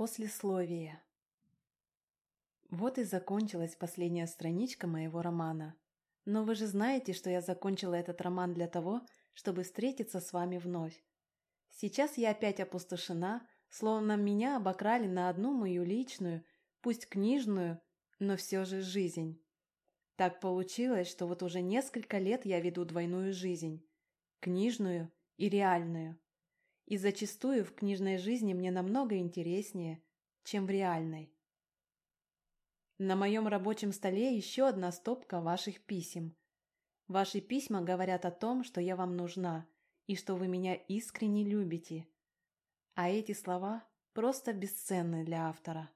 Послесловие. Вот и закончилась последняя страничка моего романа. Но вы же знаете, что я закончила этот роман для того, чтобы встретиться с вами вновь. Сейчас я опять опустошена, словно меня обокрали на одну мою личную, пусть книжную, но все же жизнь. Так получилось, что вот уже несколько лет я веду двойную жизнь – книжную и реальную. И зачастую в книжной жизни мне намного интереснее, чем в реальной. На моем рабочем столе еще одна стопка ваших писем. Ваши письма говорят о том, что я вам нужна и что вы меня искренне любите. А эти слова просто бесценны для автора.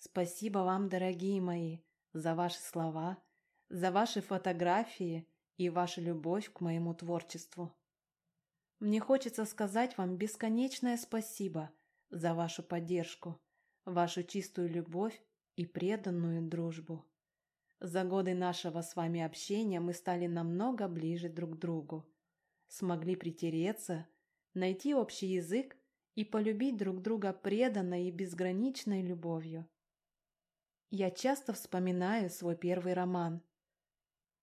Спасибо вам, дорогие мои, за ваши слова, за ваши фотографии и вашу любовь к моему творчеству. Мне хочется сказать вам бесконечное спасибо за вашу поддержку, вашу чистую любовь и преданную дружбу. За годы нашего с вами общения мы стали намного ближе друг к другу, смогли притереться, найти общий язык и полюбить друг друга преданной и безграничной любовью. Я часто вспоминаю свой первый роман.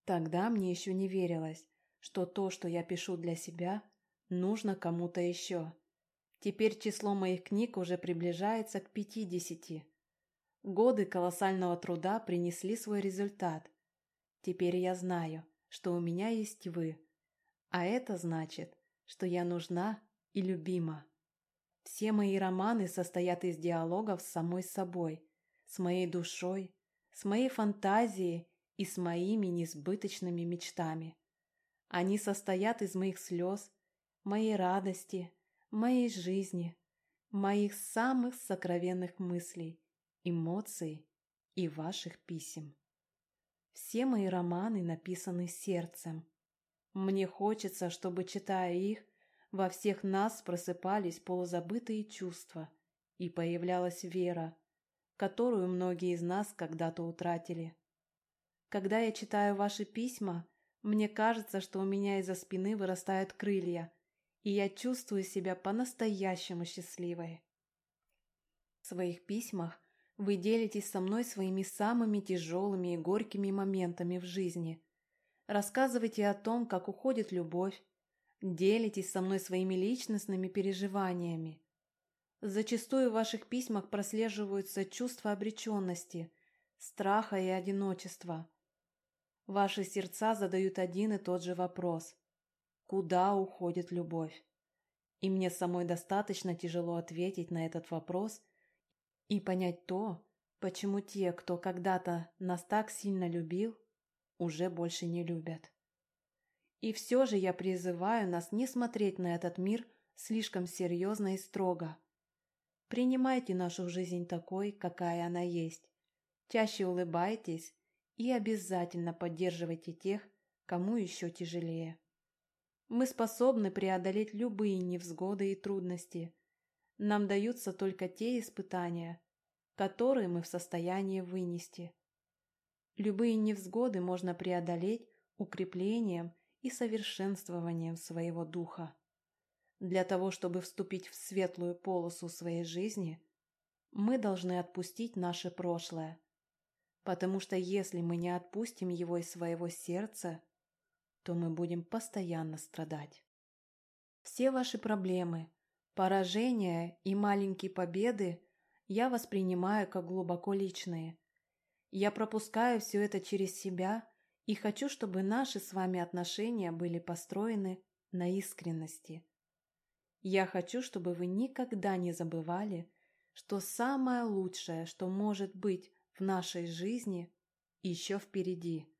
Тогда мне еще не верилось, что то, что я пишу для себя, нужно кому-то еще. Теперь число моих книг уже приближается к пятидесяти. Годы колоссального труда принесли свой результат. Теперь я знаю, что у меня есть вы. А это значит, что я нужна и любима. Все мои романы состоят из диалогов с самой собой, с моей душой, с моей фантазией и с моими несбыточными мечтами. Они состоят из моих слез, моей радости, моей жизни, моих самых сокровенных мыслей, эмоций и ваших писем. Все мои романы написаны сердцем. Мне хочется, чтобы, читая их, во всех нас просыпались полузабытые чувства и появлялась вера, которую многие из нас когда-то утратили. Когда я читаю ваши письма, мне кажется, что у меня из-за спины вырастают крылья, и я чувствую себя по-настоящему счастливой. В своих письмах вы делитесь со мной своими самыми тяжелыми и горькими моментами в жизни. Рассказывайте о том, как уходит любовь, Делитесь со мной своими личностными переживаниями. Зачастую в ваших письмах прослеживаются чувства обреченности, страха и одиночества. Ваши сердца задают один и тот же вопрос. Куда уходит любовь? И мне самой достаточно тяжело ответить на этот вопрос и понять то, почему те, кто когда-то нас так сильно любил, уже больше не любят. И все же я призываю нас не смотреть на этот мир слишком серьезно и строго. Принимайте нашу жизнь такой, какая она есть. Чаще улыбайтесь и обязательно поддерживайте тех, кому еще тяжелее. Мы способны преодолеть любые невзгоды и трудности. Нам даются только те испытания, которые мы в состоянии вынести. Любые невзгоды можно преодолеть укреплением и совершенствованием своего духа. Для того, чтобы вступить в светлую полосу своей жизни, мы должны отпустить наше прошлое. Потому что если мы не отпустим его из своего сердца, то мы будем постоянно страдать. Все ваши проблемы, поражения и маленькие победы я воспринимаю как глубоко личные. Я пропускаю все это через себя и хочу, чтобы наши с вами отношения были построены на искренности. Я хочу, чтобы вы никогда не забывали, что самое лучшее, что может быть в нашей жизни, еще впереди.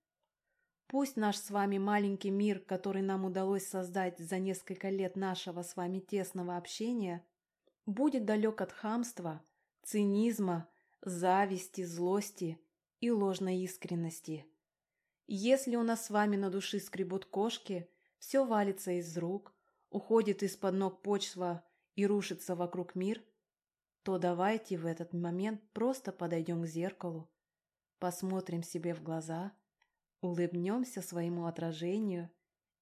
Пусть наш с вами маленький мир, который нам удалось создать за несколько лет нашего с вами тесного общения, будет далек от хамства, цинизма, зависти, злости и ложной искренности. Если у нас с вами на души скребут кошки, все валится из рук, уходит из-под ног почва и рушится вокруг мир, то давайте в этот момент просто подойдем к зеркалу, посмотрим себе в глаза, улыбнемся своему отражению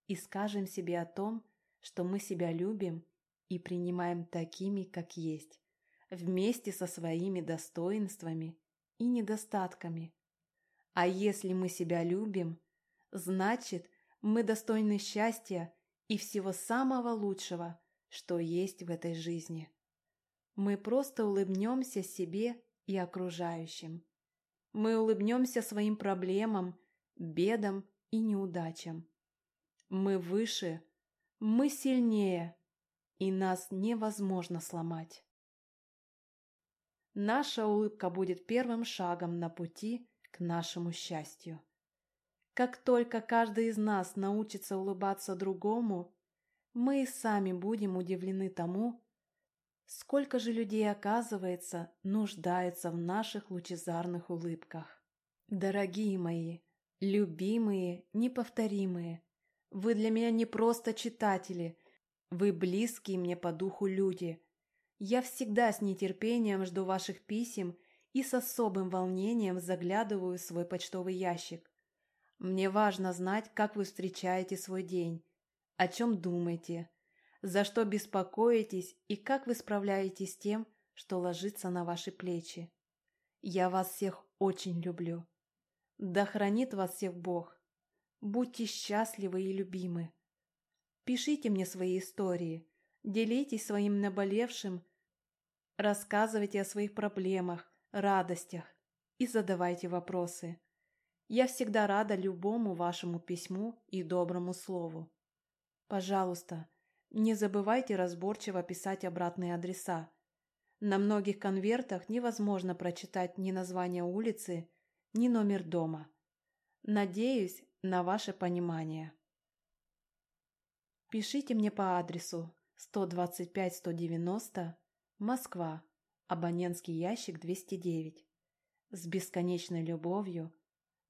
и скажем себе о том, что мы себя любим и принимаем такими, как есть, вместе со своими достоинствами и недостатками. А если мы себя любим, значит, мы достойны счастья и всего самого лучшего, что есть в этой жизни. Мы просто улыбнемся себе и окружающим. Мы улыбнемся своим проблемам, бедам и неудачам. Мы выше, мы сильнее, и нас невозможно сломать. Наша улыбка будет первым шагом на пути к нашему счастью. Как только каждый из нас научится улыбаться другому, мы и сами будем удивлены тому, сколько же людей, оказывается, нуждаются в наших лучезарных улыбках. Дорогие мои, любимые, неповторимые, вы для меня не просто читатели, вы близкие мне по духу люди. Я всегда с нетерпением жду ваших писем и с особым волнением заглядываю в свой почтовый ящик. Мне важно знать, как вы встречаете свой день, о чем думаете, за что беспокоитесь и как вы справляетесь с тем, что ложится на ваши плечи. Я вас всех очень люблю. Да хранит вас всех Бог. Будьте счастливы и любимы. Пишите мне свои истории, делитесь своим наболевшим, рассказывайте о своих проблемах, радостях и задавайте вопросы. Я всегда рада любому вашему письму и доброму слову. Пожалуйста, не забывайте разборчиво писать обратные адреса. На многих конвертах невозможно прочитать ни название улицы, ни номер дома. Надеюсь на ваше понимание. Пишите мне по адресу 125-190, Москва, абонентский ящик 209. С бесконечной любовью,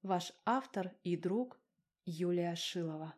ваш автор и друг Юлия Шилова.